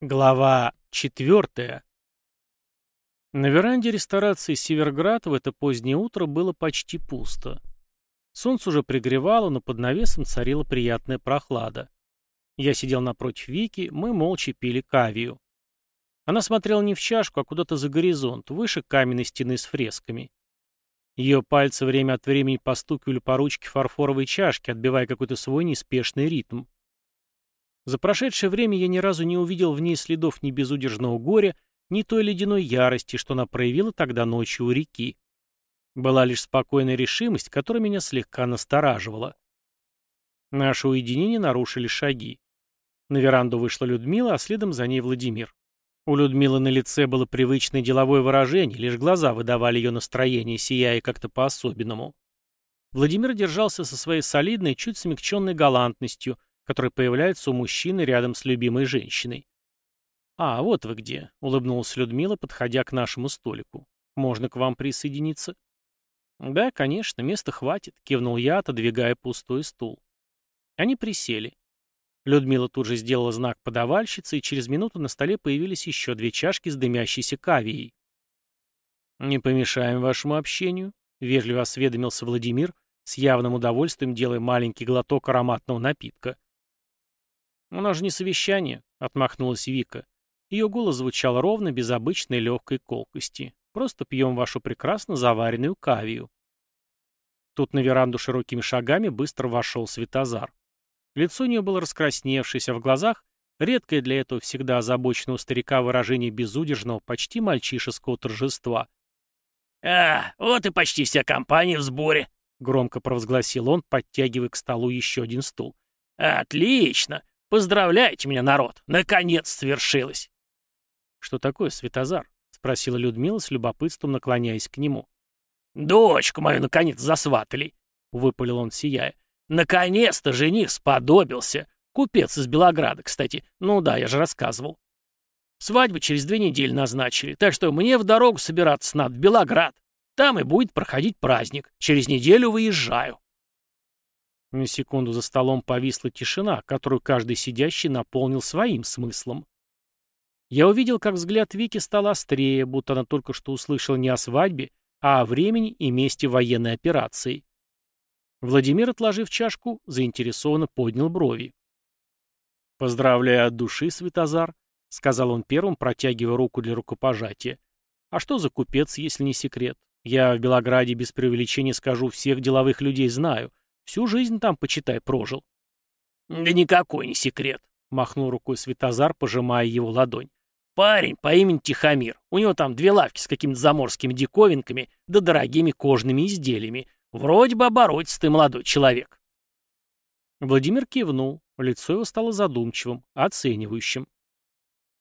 Глава четвертая. На веранде ресторации «Северград» в это позднее утро было почти пусто. Солнце уже пригревало, но под навесом царила приятная прохлада. Я сидел напротив Вики, мы молча пили кавию. Она смотрела не в чашку, а куда-то за горизонт, выше каменной стены с фресками. Ее пальцы время от времени постукивали по ручке фарфоровой чашки, отбивая какой-то свой неспешный ритм. За прошедшее время я ни разу не увидел в ней следов ни безудержного горя, ни той ледяной ярости, что она проявила тогда ночью у реки. Была лишь спокойная решимость, которая меня слегка настораживала. Наше уединение нарушили шаги. На веранду вышла Людмила, а следом за ней Владимир. У Людмилы на лице было привычное деловое выражение, лишь глаза выдавали ее настроение, сияя как-то по-особенному. Владимир держался со своей солидной, чуть смягченной галантностью, который появляется у мужчины рядом с любимой женщиной. «А, вот вы где», — улыбнулась Людмила, подходя к нашему столику. «Можно к вам присоединиться?» «Да, конечно, места хватит», — кивнул я, отодвигая пустой стул. Они присели. Людмила тут же сделала знак подавальщицы, и через минуту на столе появились еще две чашки с дымящейся кавией. «Не помешаем вашему общению», — вежливо осведомился Владимир, с явным удовольствием делая маленький глоток ароматного напитка. «У нас же не совещание», — отмахнулась Вика. Ее голос звучал ровно, без обычной легкой колкости. «Просто пьем вашу прекрасно заваренную кавию». Тут на веранду широкими шагами быстро вошел Светозар. Лицо у нее было раскрасневшееся, в глазах редкое для этого всегда озабоченного старика выражение безудержного, почти мальчишеского торжества. «А, вот и почти вся компания в сборе», — громко провозгласил он, подтягивая к столу еще один стул. «Отлично! Поздравляйте меня, народ! Наконец свершилось!» «Что такое, Светозар?» — спросила Людмила с любопытством, наклоняясь к нему. «Дочку мою, наконец, засватали!» — выпалил он, сияя. «Наконец-то жених сподобился! Купец из Белограда, кстати. Ну да, я же рассказывал. Свадьбу через две недели назначили, так что мне в дорогу собираться надо, в Белоград. Там и будет проходить праздник. Через неделю выезжаю». На секунду за столом повисла тишина, которую каждый сидящий наполнил своим смыслом. Я увидел, как взгляд Вики стал острее, будто она только что услышала не о свадьбе, а о времени и месте военной операции. Владимир, отложив чашку, заинтересованно поднял брови. «Поздравляю от души, Светозар», — сказал он первым, протягивая руку для рукопожатия. «А что за купец, если не секрет? Я в Белограде без преувеличения скажу, всех деловых людей знаю, Всю жизнь там, почитай, прожил. Да никакой не секрет, махнул рукой Светозар, пожимая его ладонь. Парень по имени Тихомир. У него там две лавки с какими-то заморскими диковинками да дорогими кожными изделиями. Вроде бы оборотец ты, молодой человек. Владимир кивнул. Лицо его стало задумчивым, оценивающим.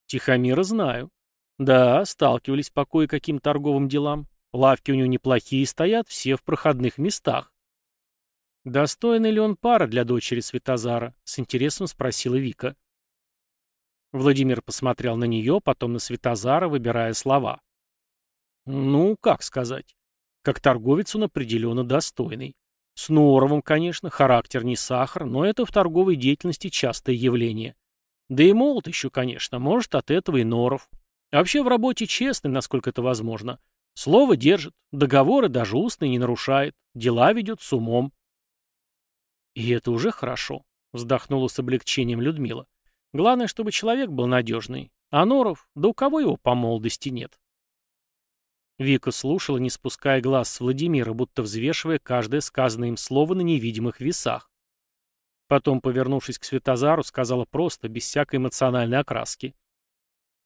Тихомира знаю. Да, сталкивались по кое-каким торговым делам. Лавки у него неплохие стоят, все в проходных местах. «Достойный ли он пара для дочери Светозара?» — с интересом спросила Вика. Владимир посмотрел на нее, потом на Светозара, выбирая слова. «Ну, как сказать. Как торговец он определенно достойный. С Норовым, конечно, характер не сахар, но это в торговой деятельности частое явление. Да и молод еще, конечно, может от этого и Норов. А вообще в работе честный, насколько это возможно. Слово держит, договоры даже устные не нарушает, дела ведет с умом. «И это уже хорошо», — вздохнула с облегчением Людмила. «Главное, чтобы человек был надежный. А Норов, да у кого его по молодости нет?» Вика слушала, не спуская глаз с Владимира, будто взвешивая каждое сказанное им слово на невидимых весах. Потом, повернувшись к Светозару, сказала просто, без всякой эмоциональной окраски.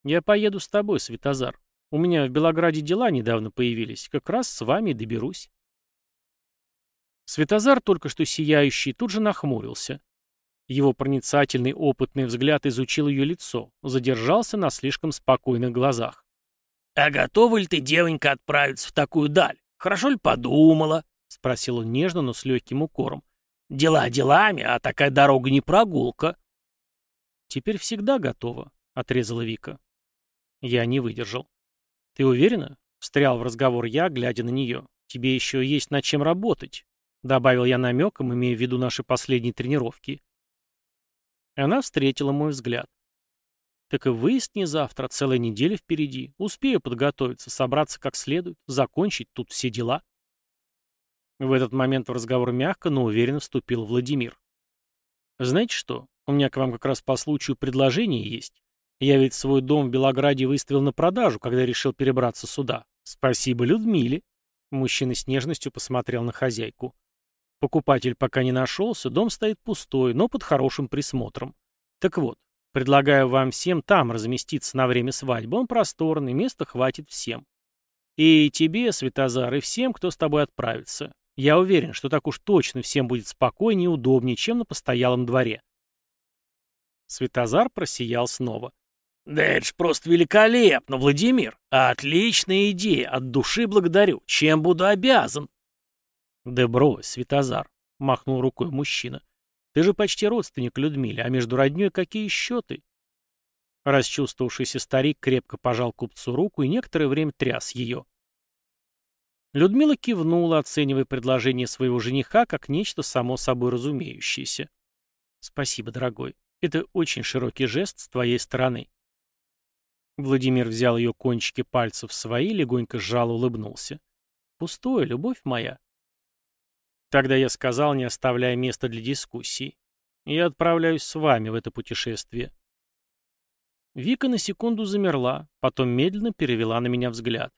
«Я поеду с тобой, Светозар. У меня в Белограде дела недавно появились. Как раз с вами доберусь». Светозар, только что сияющий, тут же нахмурился. Его проницательный, опытный взгляд изучил ее лицо, задержался на слишком спокойных глазах. «А готова ли ты, девонька, отправиться в такую даль? Хорошо ли подумала?» — спросил он нежно, но с легким укором. «Дела делами, а такая дорога не прогулка». «Теперь всегда готова», — отрезала Вика. Я не выдержал. «Ты уверена?» — встрял в разговор я, глядя на нее. «Тебе еще есть над чем работать. Добавил я намеком, имея в виду наши последние тренировки. Она встретила мой взгляд. Так и выясни завтра, целая неделя впереди. Успею подготовиться, собраться как следует, закончить тут все дела. В этот момент в разговор мягко, но уверенно вступил Владимир. Знаете что, у меня к вам как раз по случаю предложение есть. Я ведь свой дом в Белограде выставил на продажу, когда решил перебраться сюда. Спасибо Людмиле. Мужчина с нежностью посмотрел на хозяйку. Покупатель пока не нашелся, дом стоит пустой, но под хорошим присмотром. Так вот, предлагаю вам всем там разместиться на время свадьбы. Он просторный, места хватит всем. И тебе, Светозар, и всем, кто с тобой отправится. Я уверен, что так уж точно всем будет спокойнее и удобнее, чем на постоялом дворе. Светозар просиял снова. «Да это ж просто великолепно, Владимир! Отличная идея, от души благодарю. Чем буду обязан?» «Да брось, Светозар», — махнул рукой мужчина. «Ты же почти родственник Людмиле, а между роднёй какие счеты?» Расчувствовавшийся старик крепко пожал купцу руку и некоторое время тряс ее. Людмила кивнула, оценивая предложение своего жениха как нечто само собой разумеющееся. «Спасибо, дорогой. Это очень широкий жест с твоей стороны». Владимир взял ее кончики пальцев свои, легонько сжал, улыбнулся. «Пустое, любовь моя». Тогда я сказал, не оставляя места для дискуссий. «Я отправляюсь с вами в это путешествие». Вика на секунду замерла, потом медленно перевела на меня взгляд.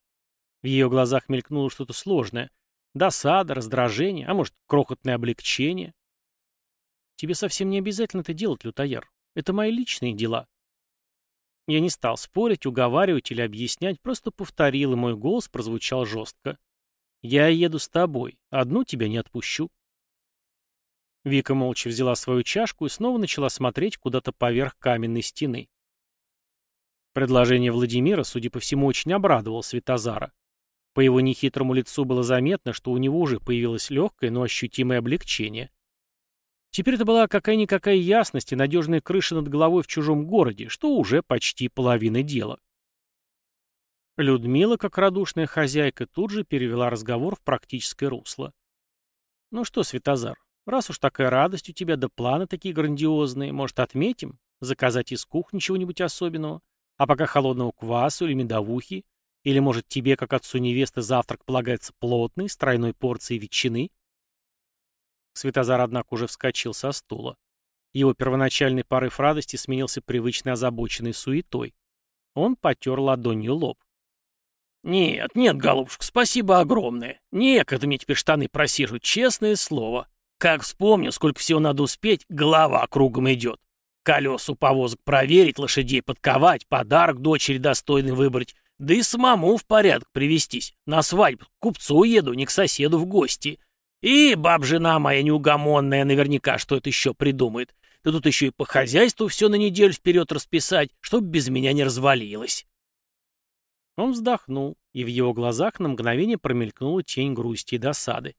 В ее глазах мелькнуло что-то сложное. Досада, раздражение, а может, крохотное облегчение. Тебе совсем не обязательно это делать, Лютояр. Это мои личные дела. Я не стал спорить, уговаривать или объяснять, просто повторил, и мой голос прозвучал жестко. «Я еду с тобой. Одну тебя не отпущу». Вика молча взяла свою чашку и снова начала смотреть куда-то поверх каменной стены. Предложение Владимира, судя по всему, очень обрадовало Светозара. По его нехитрому лицу было заметно, что у него уже появилось легкое, но ощутимое облегчение. Теперь это была какая-никакая ясность и надежная крыша над головой в чужом городе, что уже почти половина дела. Людмила, как радушная хозяйка, тут же перевела разговор в практическое русло. «Ну что, Светозар, раз уж такая радость у тебя, да планы такие грандиозные, может, отметим? Заказать из кухни чего-нибудь особенного? А пока холодного квасу или медовухи? Или, может, тебе, как отцу невесты, завтрак полагается плотный, с тройной порцией ветчины?» Светозар, однако, уже вскочил со стула. Его первоначальный порыв радости сменился привычной озабоченной суетой. Он потер ладонью лоб. «Нет, нет, голубушка, спасибо огромное. Некогда мне теперь штаны просиживать, честное слово. Как вспомню, сколько всего надо успеть, голова кругом идет. Колесу повозок проверить, лошадей подковать, подарок дочери достойный выбрать, да и самому в порядок привестись. На свадьбу к купцу еду, не к соседу в гости. И баб-жена моя неугомонная наверняка что-то еще придумает. Да тут еще и по хозяйству все на неделю вперед расписать, чтоб без меня не развалилось. Он вздохнул, и в его глазах на мгновение промелькнула тень грусти и досады.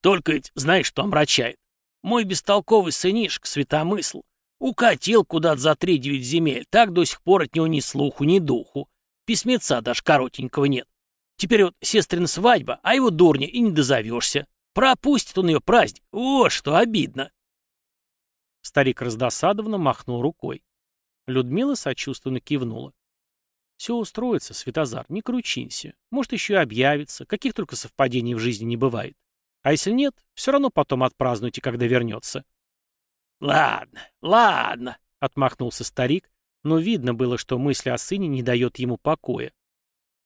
Только ведь знаешь, что омрачает? Мой бестолковый сынишка, светомысл, укатил куда-то за три девять земель, так до сих пор от него ни слуху, ни духу. Письмеца даже коротенького нет. Теперь вот сестрина свадьба, а его дурня и не дозовешься. Пропустит он ее праздник. Вот что обидно. Старик раздосадованно махнул рукой. Людмила сочувственно кивнула. Все устроится, Светозар, не кручинься. Может, еще и объявится. Каких только совпадений в жизни не бывает. А если нет, все равно потом отпразднуйте, когда вернется. Ладно, ладно, отмахнулся старик, но видно было, что мысль о сыне не дает ему покоя.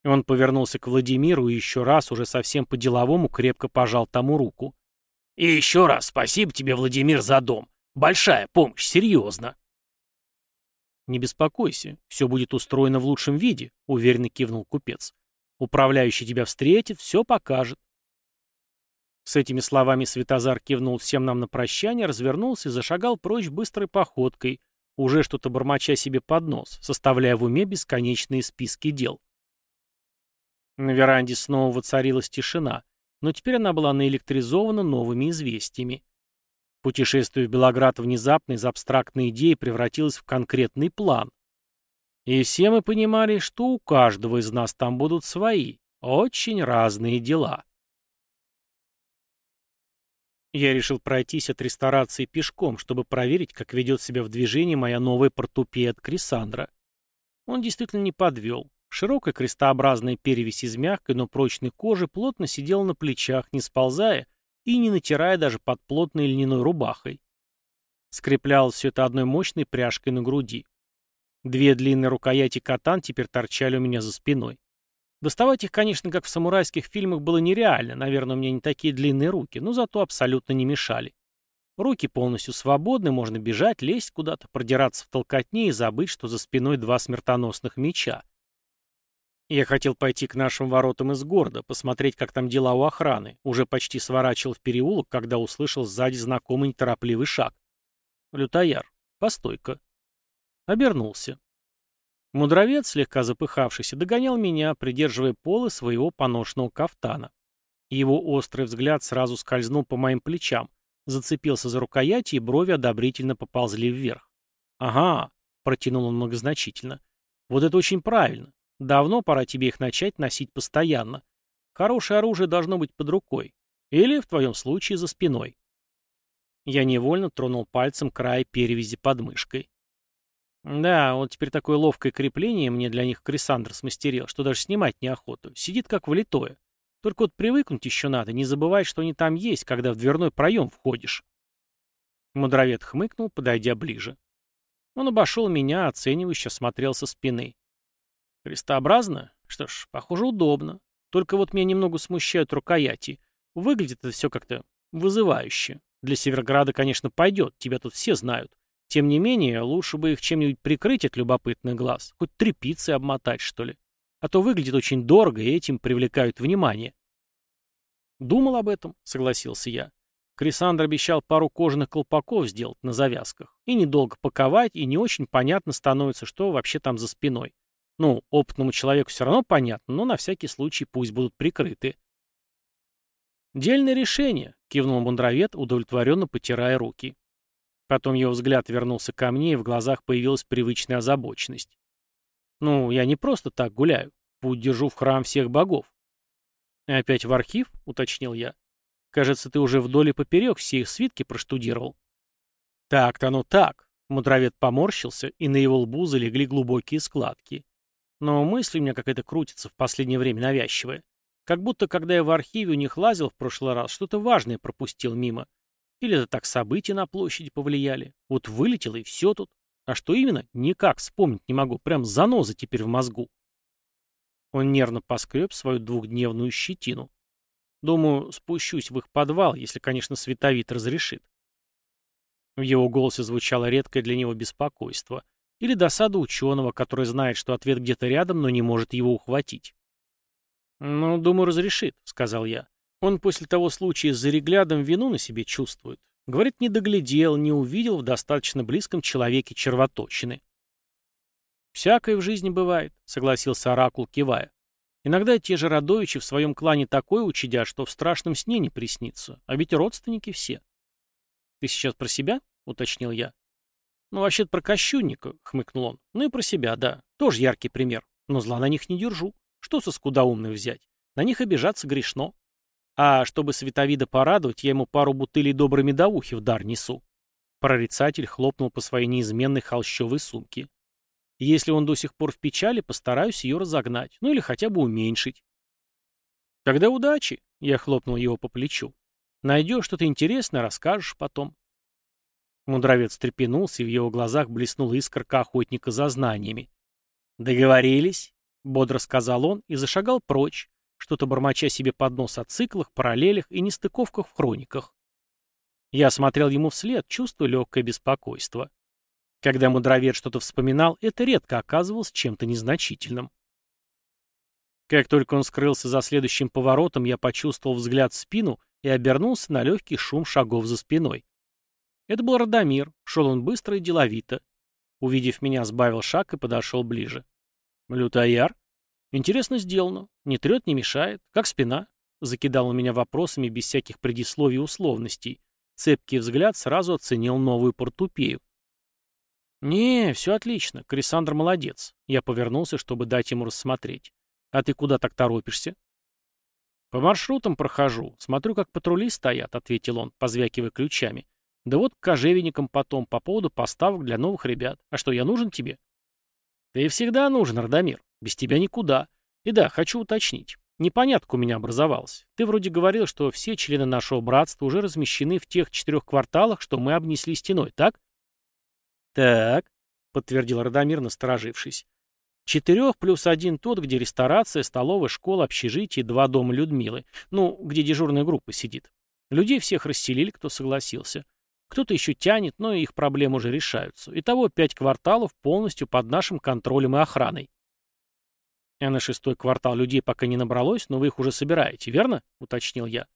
Он повернулся к Владимиру и еще раз, уже совсем по-деловому, крепко пожал тому руку. «И еще раз спасибо тебе, Владимир, за дом. Большая помощь, серьезно». «Не беспокойся, все будет устроено в лучшем виде», — уверенно кивнул купец. «Управляющий тебя встретит, все покажет». С этими словами Светозар кивнул всем нам на прощание, развернулся и зашагал прочь быстрой походкой, уже что-то бормоча себе под нос, составляя в уме бесконечные списки дел. На веранде снова воцарилась тишина, но теперь она была наэлектризована новыми известиями. Путешествие в Белоград внезапно из абстрактной идеи превратилось в конкретный план. И все мы понимали, что у каждого из нас там будут свои, очень разные дела. Я решил пройтись от ресторации пешком, чтобы проверить, как ведет себя в движении моя новая портупея от Крисандра. Он действительно не подвел. Широкая крестообразная перевесь из мягкой, но прочной кожи плотно сидела на плечах, не сползая и не натирая даже под плотной льняной рубахой. Скреплялось все это одной мощной пряжкой на груди. Две длинные рукояти катан теперь торчали у меня за спиной. Доставать их, конечно, как в самурайских фильмах, было нереально, наверное, у меня не такие длинные руки, но зато абсолютно не мешали. Руки полностью свободны, можно бежать, лезть куда-то, продираться в толкотне и забыть, что за спиной два смертоносных меча. Я хотел пойти к нашим воротам из города, посмотреть, как там дела у охраны. Уже почти сворачивал в переулок, когда услышал сзади знакомый неторопливый шаг. Лютояр. Постой-ка. Обернулся. Мудровец, слегка запыхавшийся, догонял меня, придерживая полы своего поношенного кафтана. Его острый взгляд сразу скользнул по моим плечам, зацепился за рукояти, и брови одобрительно поползли вверх. «Ага», — протянул он многозначительно, — «вот это очень правильно. Давно пора тебе их начать носить постоянно. Хорошее оружие должно быть под рукой. Или, в твоем случае, за спиной». Я невольно тронул пальцем край перевязи под мышкой. Да, вот теперь такое ловкое крепление мне для них Крисандр смастерил, что даже снимать неохоту. Сидит как влитое. Только вот привыкнуть еще надо, не забывай, что они там есть, когда в дверной проем входишь. Мудровед хмыкнул, подойдя ближе. Он обошел меня, оценивающе смотрел со спины. Крестообразно? Что ж, похоже, удобно. Только вот меня немного смущают рукояти. Выглядит это все как-то вызывающе. Для Северграда, конечно, пойдет, тебя тут все знают. Тем не менее, лучше бы их чем-нибудь прикрыть от любопытных глаз, хоть тряпицей обмотать, что ли. А то выглядит очень дорого, и этим привлекают внимание. Думал об этом, согласился я. Крисандр обещал пару кожаных колпаков сделать на завязках. И недолго паковать, и не очень понятно становится, что вообще там за спиной. Ну, опытному человеку все равно понятно, но на всякий случай пусть будут прикрыты. «Дельное решение», — кивнул Мундровед, удовлетворенно потирая руки. Потом его взгляд вернулся ко мне, и в глазах появилась привычная озабоченность. «Ну, я не просто так гуляю. Путь держу в храм всех богов». «Опять в архив?» — уточнил я. «Кажется, ты уже вдоль и поперек все их свитки проштудировал». «Так-то оно так». Мудровед поморщился, и на его лбу залегли глубокие складки. Но мысль у меня какая-то крутится в последнее время навязчивая. Как будто, когда я в архиве у них лазил в прошлый раз, что-то важное пропустил мимо. Или это так события на площади повлияли? Вот вылетело и все тут. А что именно, никак вспомнить не могу. Прям заноза теперь в мозгу. Он нервно поскреб свою двухдневную щетину. Думаю, спущусь в их подвал, если, конечно, световид разрешит. В его голосе звучало редкое для него беспокойство. Или досада ученого, который знает, что ответ где-то рядом, но не может его ухватить. «Ну, думаю, разрешит», — сказал я. Он после того случая с зареглядом вину на себе чувствует. Говорит, не доглядел, не увидел в достаточно близком человеке червоточины. «Всякое в жизни бывает», — согласился Оракул, кивая. «Иногда те же Радовичи в своем клане такое учидят, что в страшном сне не приснится, а ведь родственники все». «Ты сейчас про себя?» — уточнил я. «Ну, вообще-то про кощунника», — хмыкнул он. «Ну и про себя, да. Тоже яркий пример. Но зла на них не держу. Что со скудоумных взять? На них обижаться грешно. А чтобы Световида порадовать, я ему пару бутылей доброй медовухи в дар несу. Прорицатель хлопнул по своей неизменной холщовой сумке. Если он до сих пор в печали, постараюсь ее разогнать, ну или хотя бы уменьшить. Тогда удачи, я хлопнул его по плечу. Найдешь что-то интересное, расскажешь потом. Мудровец трепенулся, и в его глазах блеснула искорка охотника за знаниями. «Договорились?» — бодро сказал он и зашагал прочь, что-то бормоча себе под нос о циклах, параллелях и нестыковках в хрониках. Я смотрел ему вслед, чувствуя легкое беспокойство. Когда мудровед что-то вспоминал, это редко оказывалось чем-то незначительным. Как только он скрылся за следующим поворотом, я почувствовал взгляд в спину и обернулся на легкий шум шагов за спиной. Это был Радомир, шел он быстро и деловито. Увидев меня, сбавил шаг и подошел ближе. «Лютояр?» «Интересно сделано. Не трет, не мешает. Как спина?» Закидал он меня вопросами без всяких предисловий и условностей. Цепкий взгляд сразу оценил новую портупею. «Не, все отлично. Крисандр молодец». Я повернулся, чтобы дать ему рассмотреть. «А ты куда так торопишься?» «По маршрутам прохожу. Смотрю, как патрули стоят», — ответил он, позвякивая ключами. «Да вот к кожевенникам потом по поводу поставок для новых ребят. А что, я нужен тебе?» «Ты всегда нужен, Радомир. Без тебя никуда. И да, хочу уточнить. Непонятка у меня образовалась. Ты вроде говорил, что все члены нашего братства уже размещены в тех четырех кварталах, что мы обнесли стеной, так?» «Так», — подтвердил Радомир, насторожившись. Четырех плюс один тот, где ресторация, столовая, школа, общежитие, два дома Людмилы. Ну, где дежурная группа сидит. Людей всех расселили, кто согласился. Кто-то еще тянет, но их проблемы уже решаются. Итого пять кварталов полностью под нашим контролем и охраной. А на шестой квартал людей пока не набралось, но вы их уже собираете, верно? Уточнил я.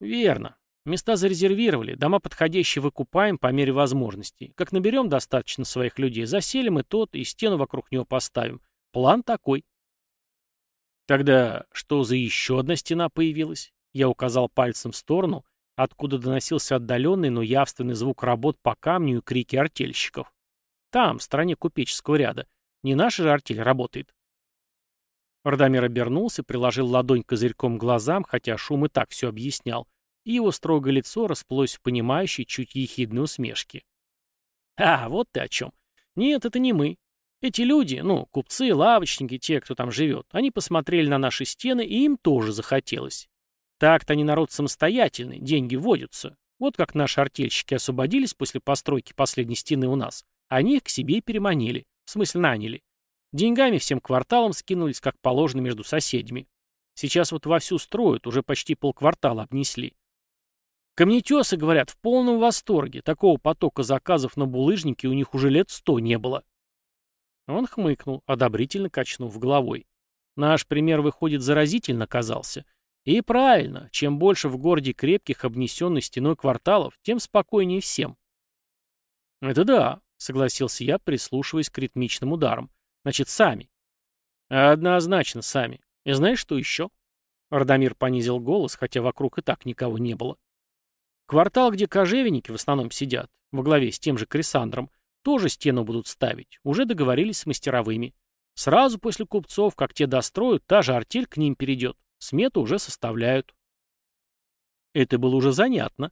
Верно. Места зарезервировали, дома подходящие выкупаем по мере возможностей. Как наберем достаточно своих людей, заселим и тот, и стену вокруг него поставим. План такой. Тогда что за еще одна стена появилась? Я указал пальцем в сторону, откуда доносился отдаленный, но явственный звук работ по камню и крики артельщиков. Там, в стороне купеческого ряда. Не наша же артель работает. Радомир обернулся, приложил ладонь козырьком к глазам, хотя шум и так все объяснял, и его строгое лицо расплылось в понимающей, чуть ехидной усмешке. «А, вот ты о чем. Нет, это не мы. Эти люди, ну, купцы, лавочники, те, кто там живет, они посмотрели на наши стены, и им тоже захотелось. Так-то они народ самостоятельный, деньги вводятся. Вот как наши артельщики освободились после постройки последней стены у нас. Они их к себе переманили, в смысле наняли. Деньгами всем кварталам скинулись, как положено, между соседями. Сейчас вот вовсю строят, уже почти полквартала обнесли. Камнетесы, говорят, в полном восторге. Такого потока заказов на булыжники у них уже лет сто не было. Он хмыкнул, одобрительно качнув головой. Наш пример, выходит, заразительно казался. И правильно, чем больше в городе крепких обнесенных стеной кварталов, тем спокойнее всем. Это да, согласился я, прислушиваясь к ритмичным ударам. Значит, сами. Однозначно сами. И знаешь, что еще? Радомир понизил голос, хотя вокруг и так никого не было. Квартал, где кожевенники в основном сидят, во главе с тем же Крисандром, тоже стену будут ставить, уже договорились с мастеровыми. Сразу после купцов, как те достроят, та же артель к ним перейдет. Смету уже составляют. Это было уже занятно.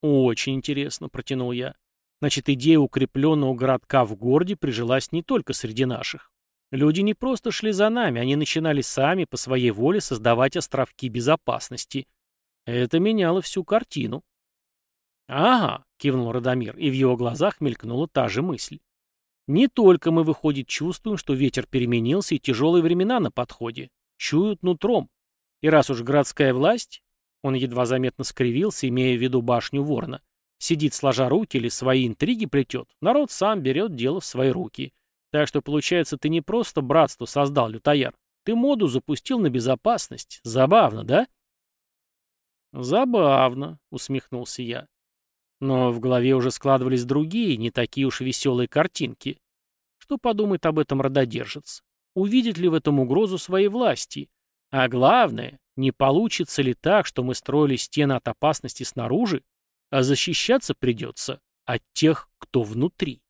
Очень интересно, протянул я. Значит, идея укрепленного городка в городе прижилась не только среди наших. Люди не просто шли за нами, они начинали сами по своей воле создавать островки безопасности. Это меняло всю картину. «Ага», — кивнул Радомир, и в его глазах мелькнула та же мысль. «Не только мы, выходит, чувствуем, что ветер переменился и тяжелые времена на подходе. Чуют нутром. И раз уж городская власть...» Он едва заметно скривился, имея в виду башню ворона. Сидит сложа руки или свои интриги плетет, народ сам берет дело в свои руки. Так что, получается, ты не просто братство создал, лютояр. Ты моду запустил на безопасность. Забавно, да? «Забавно», — усмехнулся я. Но в голове уже складывались другие, не такие уж веселые картинки. Что подумает об этом рододержец? Увидит ли в этом угрозу своей власти? А главное, не получится ли так, что мы строили стены от опасности снаружи, а защищаться придется от тех, кто внутри?